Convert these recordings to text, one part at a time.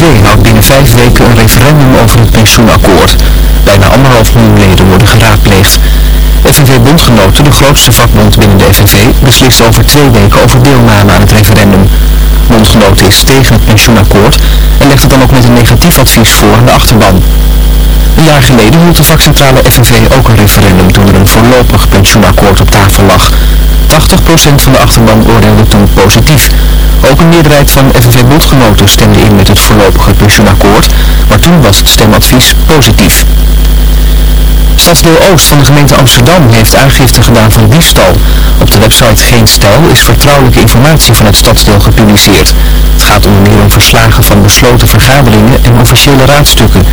FNV houdt binnen vijf weken een referendum over het pensioenakkoord. Bijna anderhalf miljoen leden worden geraadpleegd. FNV-bondgenoten, de grootste vakbond binnen de FNV, beslist over twee weken over deelname aan het referendum. Bondgenoten is tegen het pensioenakkoord en legt het dan ook met een negatief advies voor aan de achterban. Een jaar geleden hield de vakcentrale FNV ook een referendum toen er een voorlopig pensioenakkoord op tafel lag. 80% van de achterban oordeelde toen positief. Ook een meerderheid van FNV-bondgenoten stemde in met het voorlopige pensioenakkoord, maar toen was het stemadvies positief. Stadsdeel Oost van de gemeente Amsterdam heeft aangifte gedaan van diefstal. Op de website Geen Stijl is vertrouwelijke informatie van het stadsdeel gepubliceerd. Het gaat onder meer om verslagen van besloten vergaderingen en officiële raadstukken.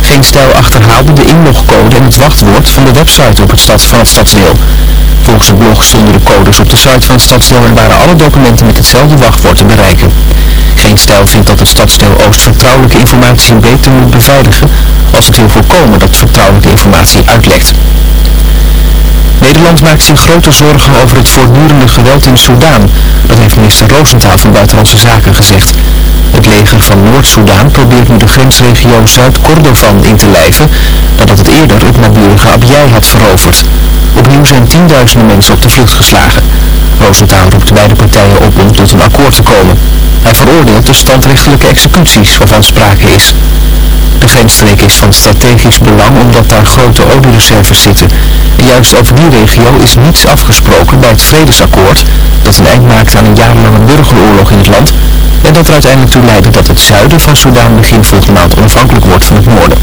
Geen Stijl achterhaalde de inlogcode en het wachtwoord van de website op het stad van het stadsdeel. Volgens het blog stonden de codes op de site van stadsdeel en waren alle documenten met hetzelfde wachtwoord te bereiken. Geen Stijl vindt dat het stadsdeel Oost vertrouwelijke informatie beter moet beveiligen als het wil voorkomen dat vertrouwelijke informatie uitlekt. Nederland maakt zich grote zorgen over het voortdurende geweld in Soedan. Dat heeft minister Roosentaal van Buitenlandse Zaken gezegd. Het leger van Noord-Soedan probeert nu de grensregio Zuid-Kordofan in te lijven, nadat het eerder het naburige Abyei had veroverd. Opnieuw zijn tienduizenden mensen op de vlucht geslagen. Roosentaal roept beide partijen op om tot een akkoord te komen. Hij veroordeelt de standrechtelijke executies waarvan sprake is. De grensstreek is van strategisch belang omdat daar grote oliereserves zitten. En juist over die regio is niets afgesproken bij het vredesakkoord dat een eind maakt aan een jarenlange burgeroorlog in het land en dat er uiteindelijk toe leidde dat het zuiden van Soedan begin volgende maand onafhankelijk wordt van het noorden.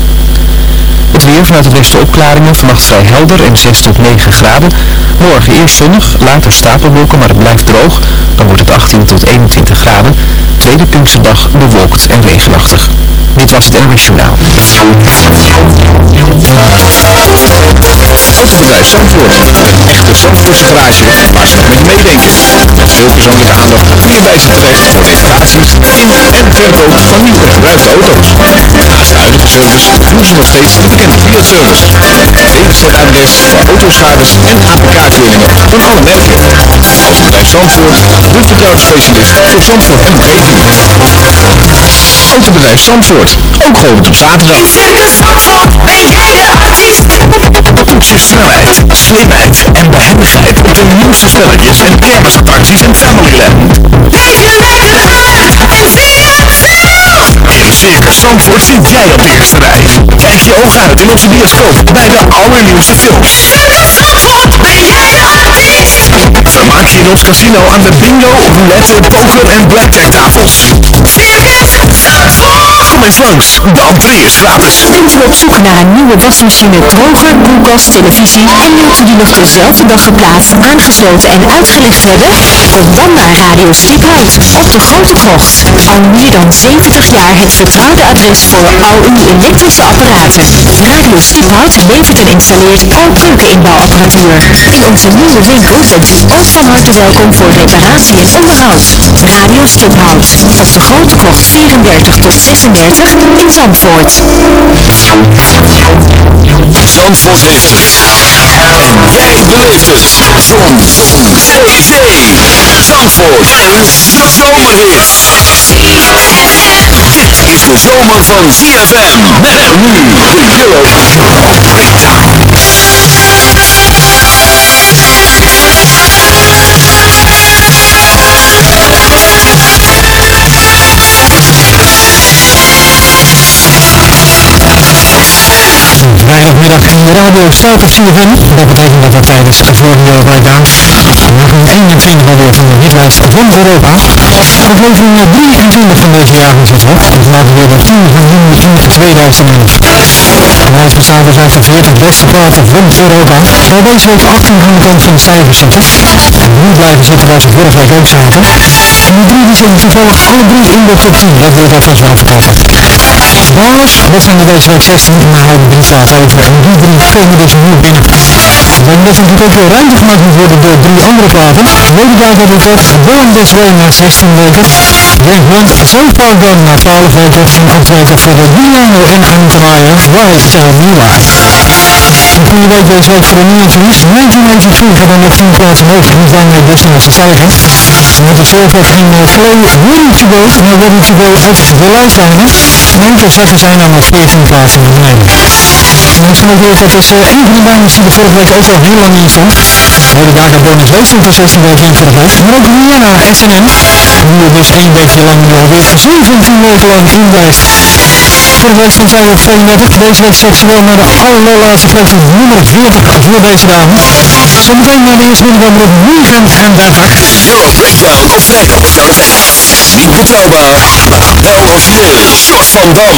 Het weer vanuit het westen opklaringen, vannacht vrij helder en 6 tot 9 graden. Morgen eerst zonnig, later stapelwolken, maar het blijft droog. Dan wordt het 18 tot 21 graden. Tweede Pinksterdag bewolkt en regenachtig. Dit was het NOS Journaal. Autobedrijf Zandvoort. Een echte Zandvoortse garage waar ze nog met meedenken. Met veel persoonlijke aandacht kun je bij ze terecht voor reparaties in en verkoop van nieuw en gebruikte auto's. Naast de huidige service doen ze nog steeds de bekende Fiat-service. DWZ-adres voor autoschades en APK-keuringen van alle merken. Autobedrijf Zandvoort, de vertrouwde voor Zandvoort en omgeving. Autobedrijf Zandvoort, ook geopend op zaterdag. Toets je snelheid, slimheid en behendigheid op de nieuwste spelletjes en kermisattracties en Familyland. In Circus Zandvoort zit jij op de eerste rij. Kijk je ogen uit in onze bioscoop bij de allernieuwste films. Vermaak je in ons casino aan de bingo, roulette, poker en blackjack tafels. Kom eens langs, de entree is gratis. Bent u op zoek naar een nieuwe wasmachine, droger, koelkast, televisie en wilt u die nog dezelfde dag geplaatst, aangesloten en uitgelicht hebben? Kom dan naar Radio Stiphout op de Grote Krocht. Al meer dan 70 jaar het vertrouwde adres voor al uw elektrische apparaten. Radio Stiphout levert en installeert al keukeninbouwapparatuur. In onze nieuwe winkel bent u ook van harte welkom voor reparatie en onderhoud. Radio Stiphout op de Grote Krocht 34 tot 36 in Zandvoort. Zandvoort heeft het. En jij beleeft het. Zon. Zee. Zee. Zandvoort. Een zomerhit. De zomer van ZFM. Met nu de Euro Breakdown. Vrijdagmiddag in de radio staat op CFM. Dat betekent dat we tijdens de vorige Breakdown aflevering 21 alweer van de hitlijst van Europa. Aflevering 23 van deze jaar is het ook. Dus laten we weer de 10 van juni in 2011. De lijst bestaat dus uit de 40 beste platen van Europa. Waar deze week 18 aan de kant van de cijfers zitten. En nu blijven zitten waar ze vorige week ook zaten. En die drie die toevallig alle drie in de top 10. Dat ik alvast wel verklappen. Dalers, dat zijn er deze week 16, maar houden drie platen over. En die drie komen dus nu binnen. Dan dat er natuurlijk ook weer ruimte gemaakt moet worden door drie andere platen. Ladybug heb ik dat, Born This Way na 16 weken. Rechtland, Zuidpark dan na 12 weken en optreden voor de Milano en Antonia, Why Tell Me Why. De goede week deze week voor de Nieuwsnieuws. 1983 gaat er nog 10 plaatsen hoog en zijn er dus nog stijgen. Met de soortweg in uh, Play Ready to Go, maar Ready to Go heeft de lijstwijnen. En de zakken zijn dan nog 14 plaatsen beneden. En als genoteerd, dat is uh, een van de dames die de vorige week ook al heel lang in stond. Hele dagen bonus Wees stond 16 weken in vorige week. Maar ook Rihanna, S&M, die er dus één weekje lang alweer 17 weken lang in blijft. Vorige week stond zij op 32, deze week ze wel naar de allerlaatste van nummer 40 voor deze dame. Zometeen naar de eerste ronde van op 39. Euro Breakdown op vrijdag. Niet betrouwbaar, maar wel origineel. Short van Dam.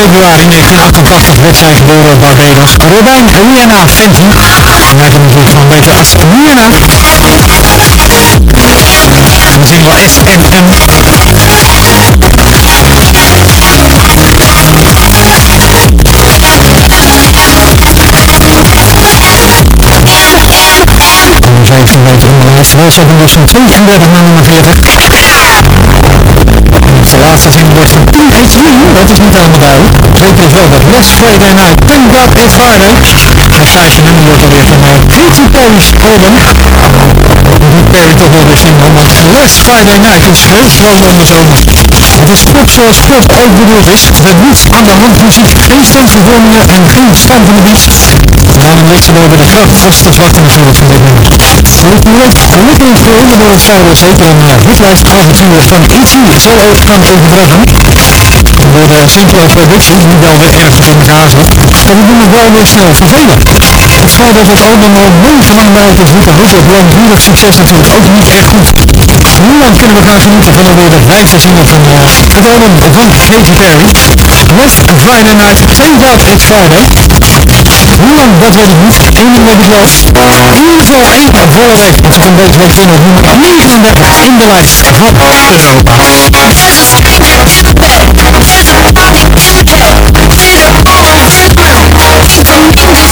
Februari 1988 werd zij geboren Barbados. Robijn Rihanna Fenton. En wij kennen natuurlijk een beetje als Rihanna. Misschien wel S en M. Nummer 17 weken in de lijst. Wij zetten dus van 32 naar nummer 40. Laatste zin wordt Dream, dat is niet helemaal duidelijk. Zeker is wel dat Last Friday Night, Thank God It's Friday. Het vijfde nummer wordt alweer van uh, Katy Perry's. Perry toch wel weer single, Last Friday Night is heel de zomer. Het is pop zoals pop ook bedoeld is. Het niets aan de hand muziek, geen staatsvervormingen en geen stampende beats. Ligt ze wel bij de grootste zwakte natuurlijk van dit nummer. Het project lekker inspireren door het zou zeker een uh, hitlijstavontuur van E.T. zal ook gaan overdragen. Door de simpele productie, die wel weer erg in elkaar zit, maar die doen het wel weer snel vervelen. Het feit dat het album al maandenlang lijkt als roepen hit op langdurig succes natuurlijk ook niet echt goed. Nu dan kunnen we gaan genieten van alweer de vijfde single van uh, het album van Katy Perry. Last Friday Night, Thank God It's Friday. Hoe lang, dat weet ik niet. Eén ding weet ik wel. In ieder geval één vorige week, ik een beetje weet vinden, nummer 39 in de lijst van Europa. ZFM op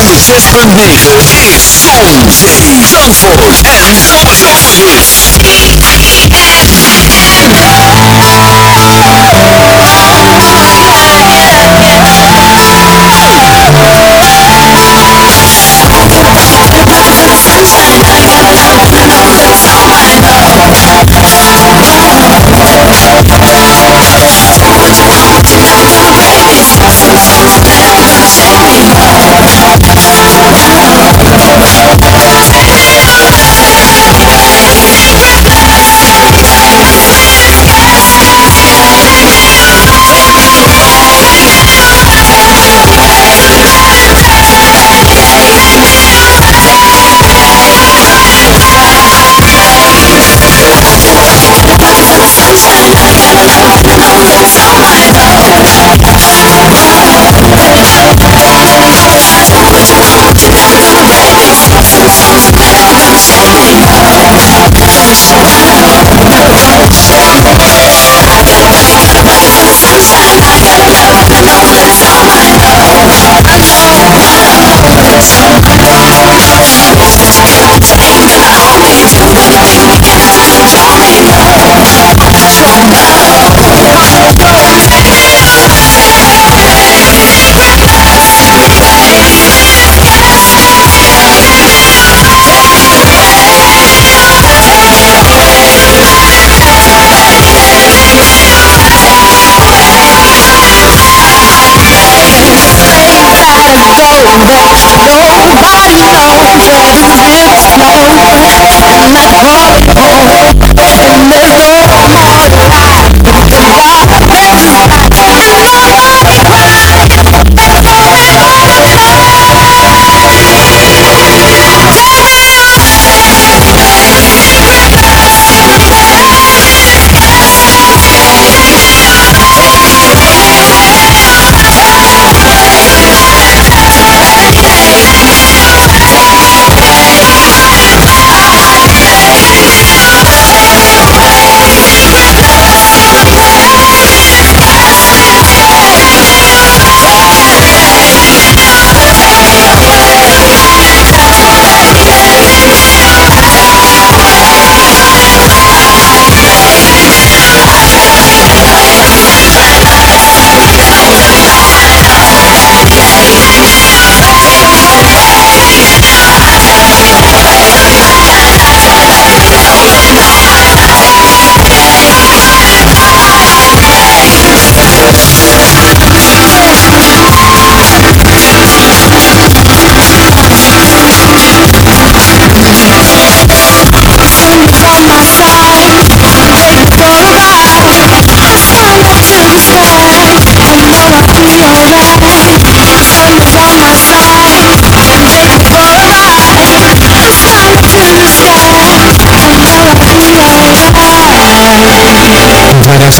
106.9 is Zon, Zee, Zandvoort en Zomerhits.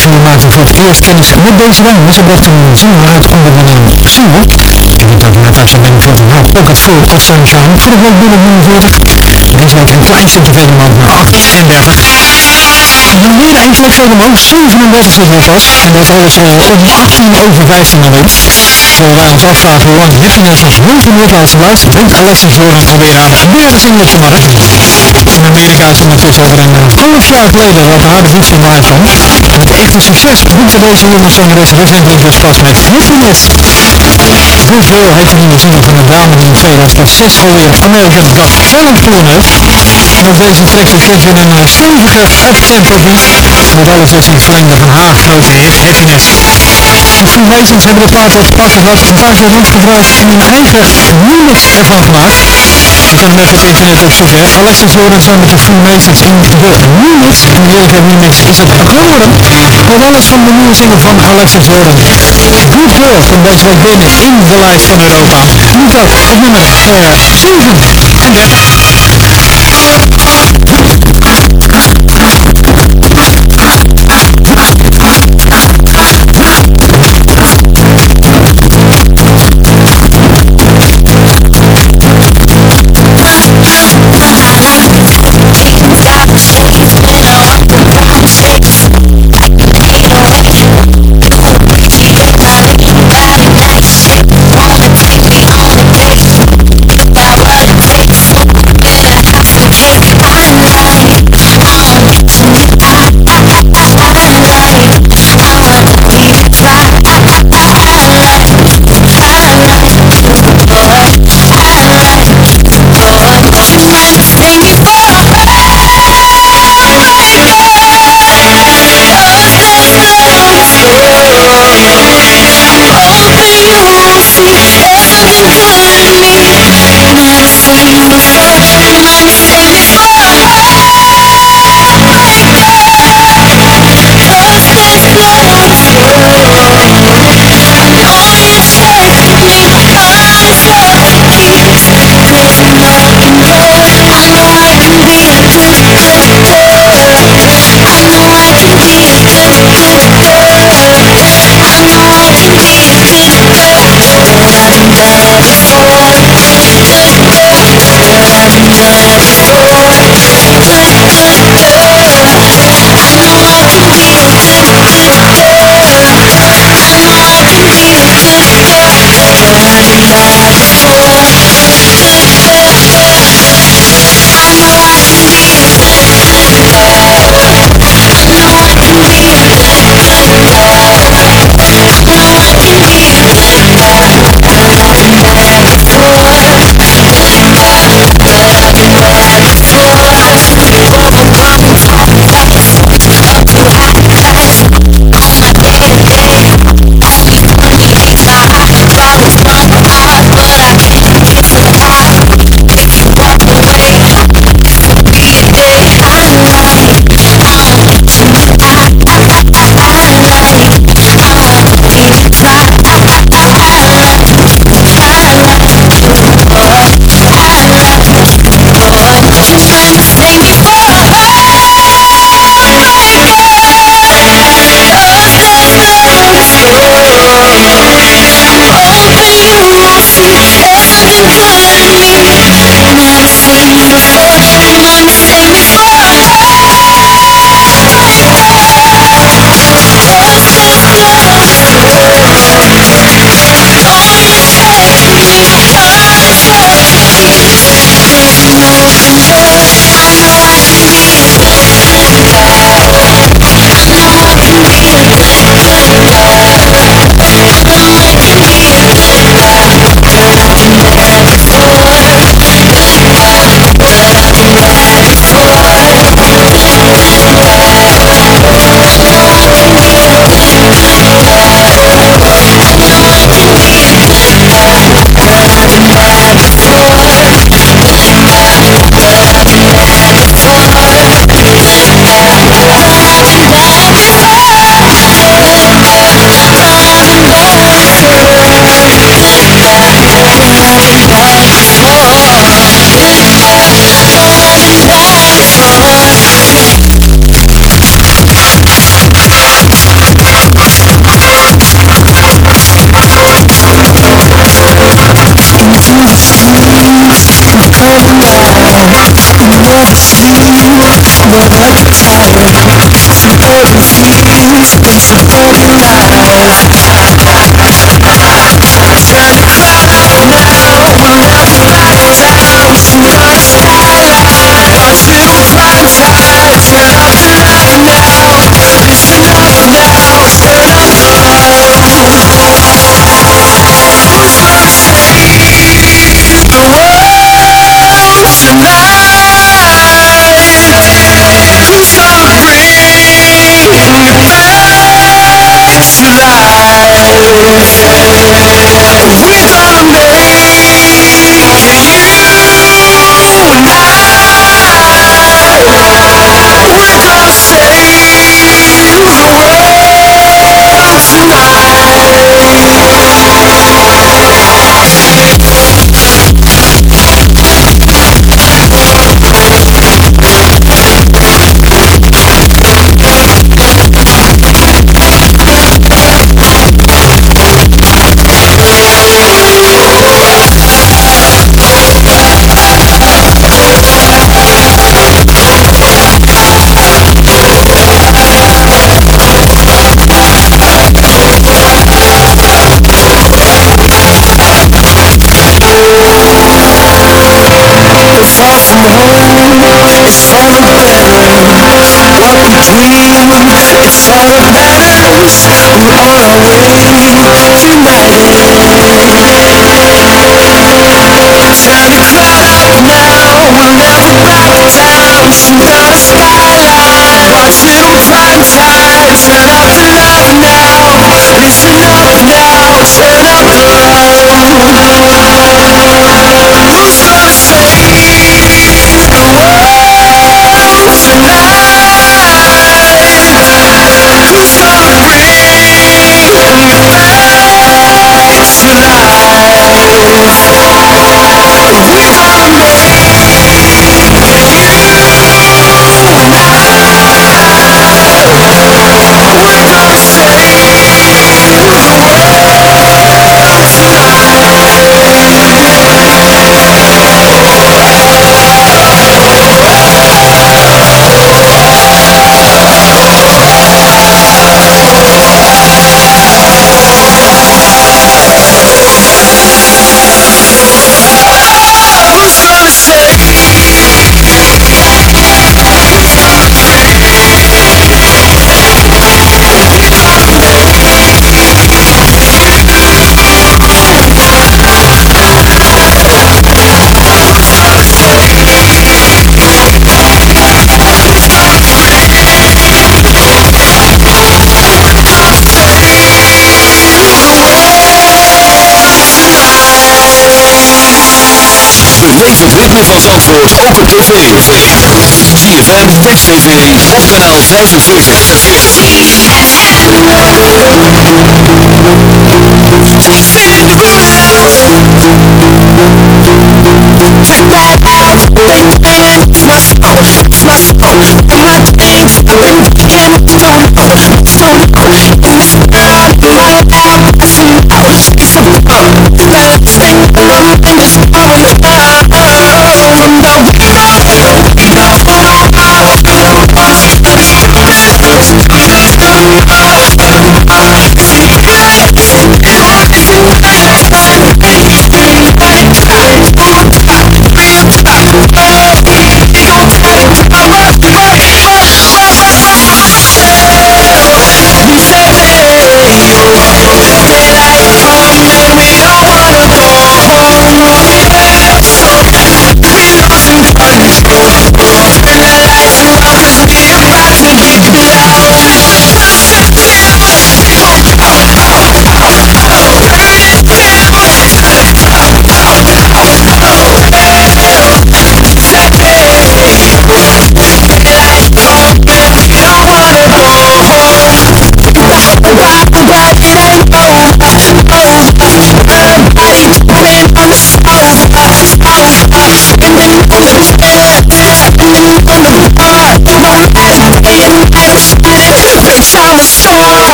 Maakte voor het eerst kennis met deze dame. Ze bracht een single uit onder de naam Single. Je moet ook net als je bent voor nou, Pocket Full of Sunshine. Vorige week binnen 49. Deze week een klein stukje verder omhoog naar 38. Dan weer een stuk verder omhoog, 37 is het was. En dat alles al om 18 over 15 alweer. Terwijl wij ons afvragen hoe lang Happiness nog nooit in Nederlands luistert, brengt Alexis Jordan alweer aan het derde singeltje maar. In Amerika is ondertussen over een half jaar geleden dat haar debuutsingle uitkwam. Met echte succes boekte deze jonge zangeres recentelijk dus pas met Happiness. Bruce Hill heeft een nieuwe single van de dame die in 2006 alweer American Got Talent gewonnen. En op deze track herkent je een stevige uptempo beat met alles wat je verlengde van haar grote hit Happiness. De Freemasons hebben de plaat wat gepakt gehad, een paar keer rondgedraaid en een eigen remix ervan gemaakt. Je kan hem even op internet opzoeken. Hè. Alexis Jordan samen met de Freemasons in de remix. Een heerlijke remix is het geworden. Met alles van de nieuwe single van Alexis Jordan. Good Girl komt deze week binnen in de lijst van Europa. Niet ook op nummer uh, 37. Understand Now I'm so sad and always tonight Sun is low now, my love out the skyline, our two prime time. Turn up the love now, Listen up now Turn up the Zandvoort ook op tv. ZFM, Text TV, op kanaal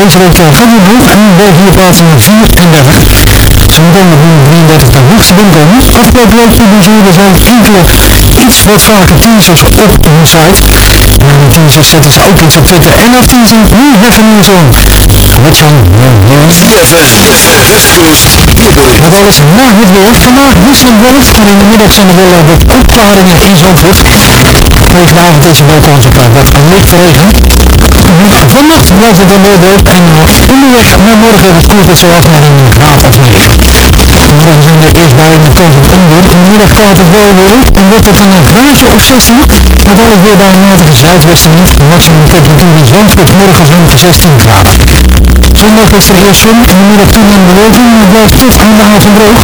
deze week van de boek en wij hier plaats nummer 34. Zometeen op nummer 33 de hoogste binnenkomen. Afgelopen week publiceerden zij enkele iets wat vaker teasers op hun site. En die teasers zetten ze ook iets op Twitter en dat teaser nu hebben we zo. Met zo'n. Dat alles na het weer. Vandaag wisselend wolk en in de middag zijn er wel wat opklaringen in Zandvoort. Deze avond is er wel kans op wat lichte regen. Vannacht blijft het dan droog en onderweg naar morgen koelt het zoals naar een graad of 9. Morgen zijn er eerst buien met kans op onweer. Vanmiddag klaart het wel weer op en wordt het een graadje of 16. Met alles weer bij een matige zuidwestenwind. De maximum temperatuur in Zandvoort morgen zo'n 16 graden. Zondag is er eerst zon en de middag toenemende bewolking, maar blijft tot aan de avond droog.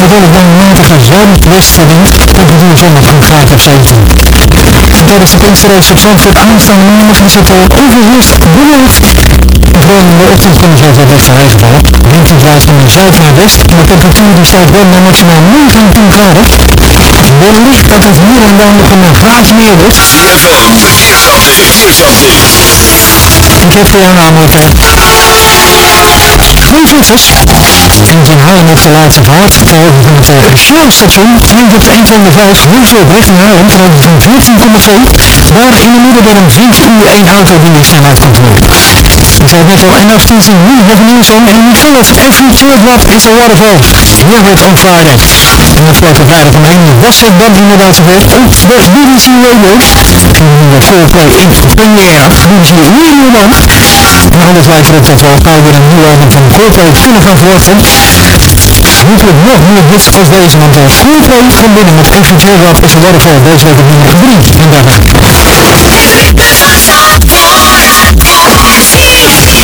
Met alles bij een matige zuidwestenwind. Temperatuur zondag een graad of 17. Tijdens de Pinksterreis op Zandvoort aanstaande maandag is het bewolkt. En vooral in de ochtend kan er zo wat lichte regen vallen. Wind die draait van zuid naar west. De temperatuur die stijgt wel naar maximaal 19 graden. Wellicht dat het hier en daar nog een graadje meer. Verkeersupdate. Ik heb voor jou namelijk vleugels. En toen Haarlem op de laatste vaart, ter hoogte van het uh, Shell-station, neemt op de 1 van de 5 Hoofddorp richting Haarlem vanuit de 14,2. Daar in de midden weer een flink uur 1 auto die de snelheid controleert. Ik zei net al, en nu het nieuws van en niet volop. Every teardrop is a waterfall. Hear it on Friday. En afgelopen vrijdag omheen was het dan inderdaad zover op de BBC Radio. De voorplay in première BBC Radio 1. En alles wijst erop dat we al gauw weer een nieuw album van Coldplay kunnen gaan verwachten. Hopelijk nog meer hits als deze, want uh, Coldplay binnen met Every Teardrop is a waterfall. Deze week op nummer 3 en Awesome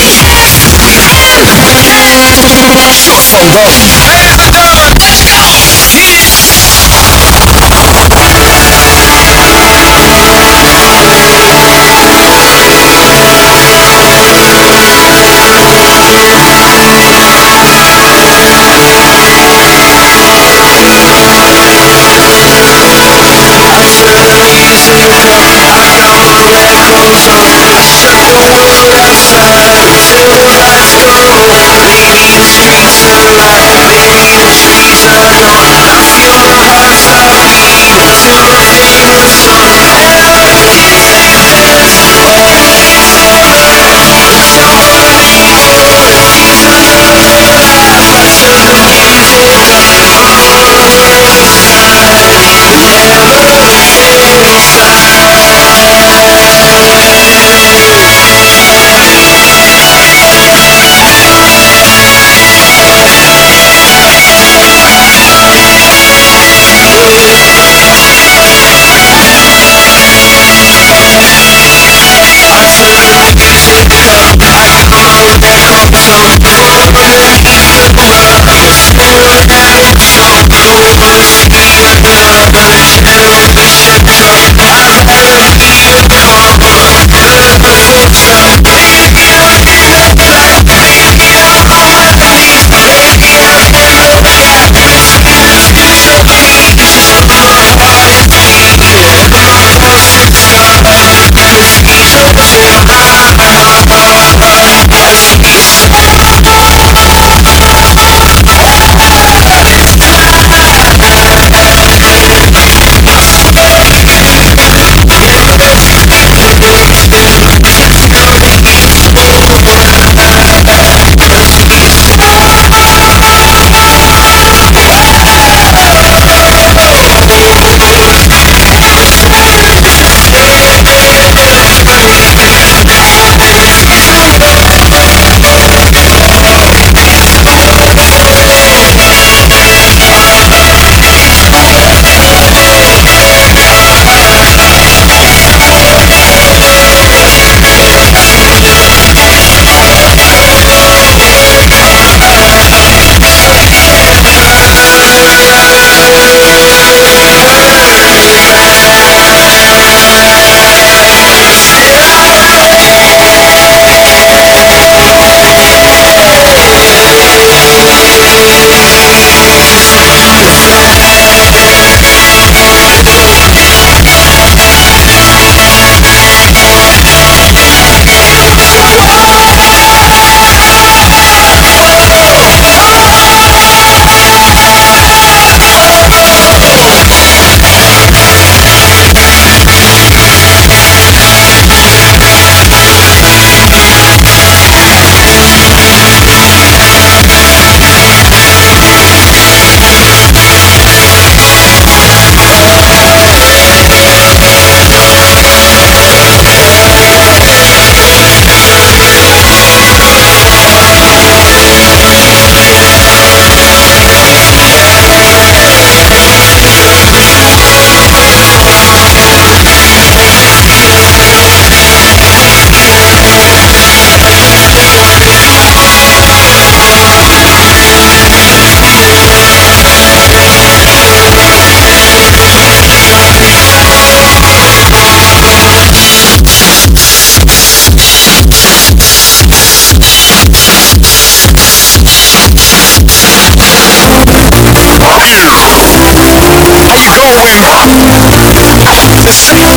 It's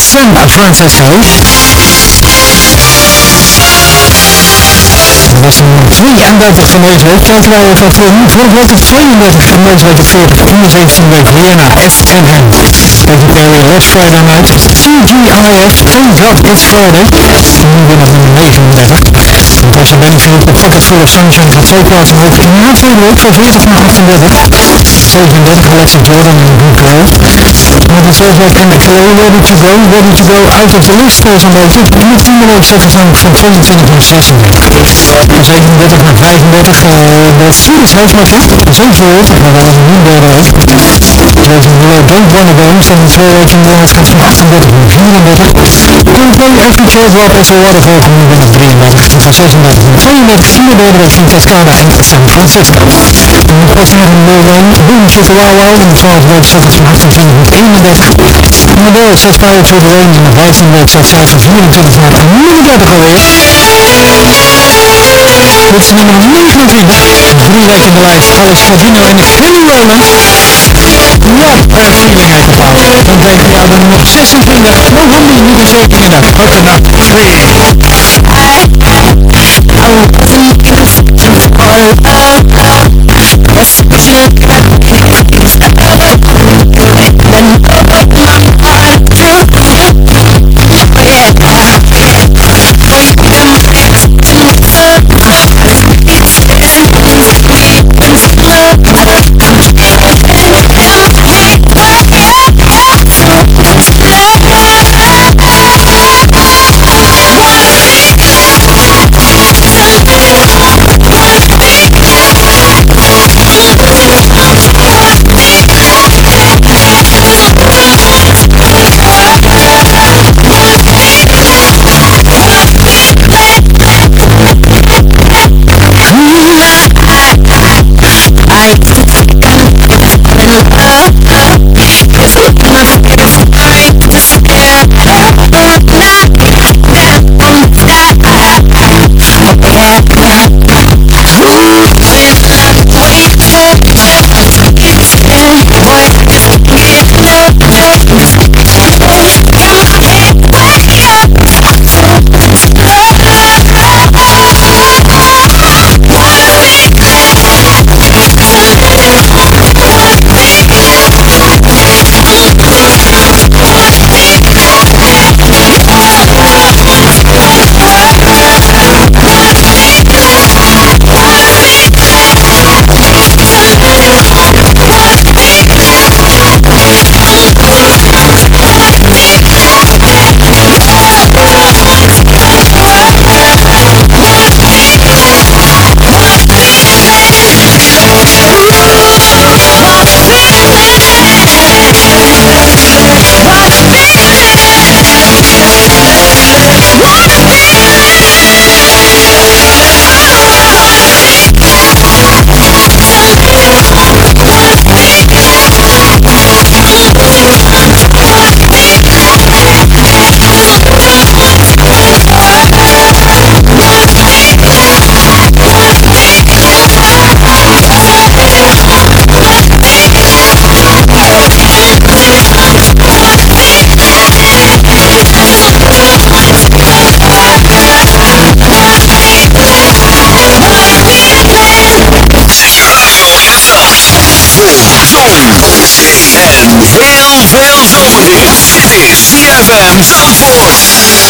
San Francisco. Dat was 32 van deze week. Plaatrijden van. Vorige week op 32 en deze week op 40. In de 17e week Rihanna, S&M. Katy Perry, Last Friday Night. Thank God It's Friday. Nu weer nog nummer 39. Natasha Bedingfield, The Pocket Full of Sunshine gaat twee plaatsen omhoog. Na vorige week van 40 naar 38. 37 Alexis Jordan en Good Girl. Met de zelfwerk en Clay Ready to Go. Ready to Go out of the list zo'n beetje. In de tiende week zet het namelijk van 22 naar 36. Van 37 naar 35 uh, de Swedish House Mafia. 47, maar dat was een nieuw derde week. Jason Miller, Don't Wanna Go. Staan twee weken in de het gaat van 38 naar 34. Coldplay, Every Care Drop is a Waterfall van nu weer naar 33. En van 36 naar 32 vier week van Cascada en San Francisco. En nog wat meer een Chicka Wow Wow. In de 12 week zet het van 28 naar 31. Model zet Fire to the Rain in de 15 week zet zij van 24 naar 39 alweer. Is nummer 29. Drie weken in de lijst. Alex en Kelly Rowland. What a feeling heet de plaat. Dan tegen jou de nummer 26. No wonder you be shaking in that coconut tree. En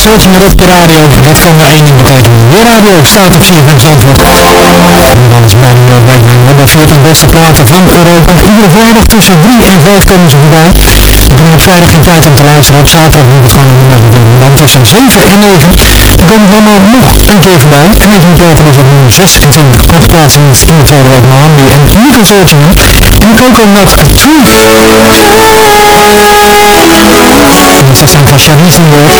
Zandvoort. Zaltje maar op de radio. Dit kan maar één ding betekenen. De radio staat op 4 van Zandvoort. En dan is mijn uh, bij nummer 40 beste platen van Europa. Iedere vrijdag tussen 3 en 5 komen ze voorbij. Ben op vrijdag geen tijd om te luisteren. Op zaterdag moet ik van dan tussen 7 en 9. Dan komt mama nog een keer voorbij. En die platen is op nummer 26. Acht plaatsen in de vorige week Mohambi en Nico Zaltje. En ook al nacht 2. En dat is dan van in woord.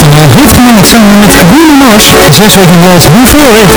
Van de hoofdman samen met Bruno Mars. Zes weken was hoeveel heeft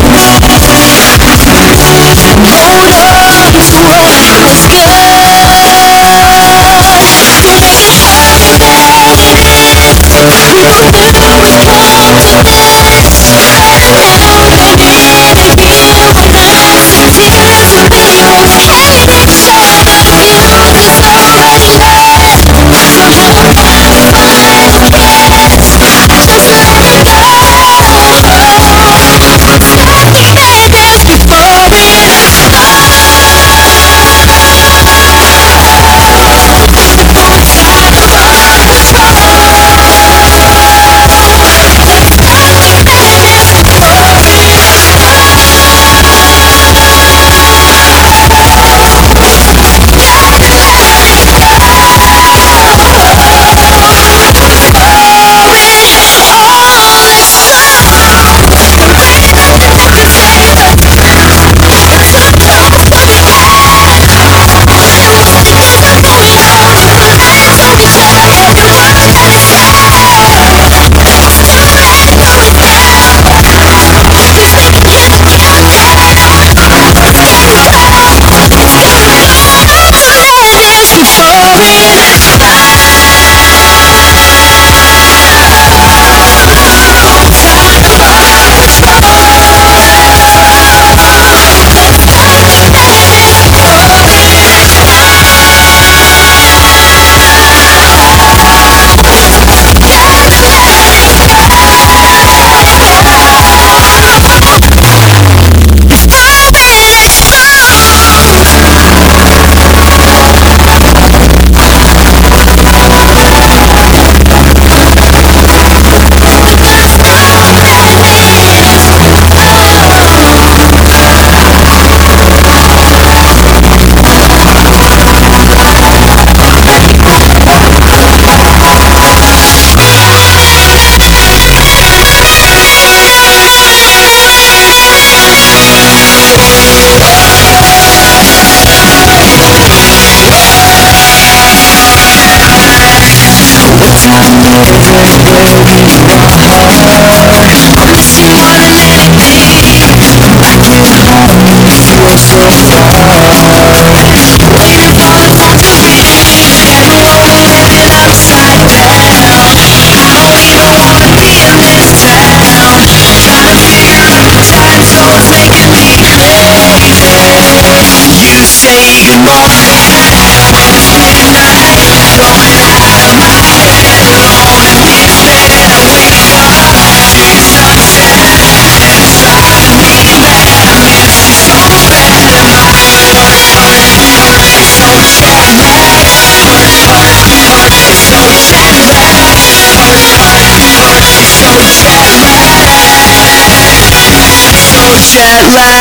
jet lag.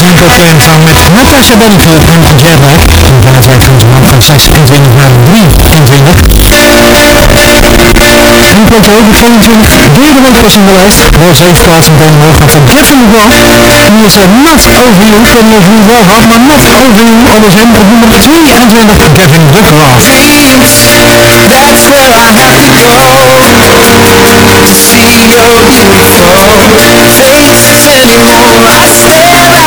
Franco samen met Natasha hebben en Anton Gerwijk. en leeftijd van zijn man van 26 naar 23. Komt de hoge was in de lijst. Roze Straat in Den de met een bal. En hier zijn nog overwinnen van de wel hard, maar not over En dat is hem de nummer 22, Kevin Dugraaf. That's where I have to go To see your beautiful face anymore. I stare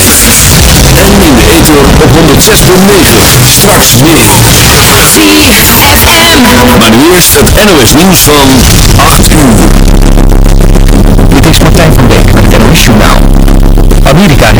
En in de ether op 106.9. Straks meer. ZFM. Maar nu eerst het NOS nieuws van 8 uur. Dit is Martijn van Beek met het NOS Journaal. Amerika heeft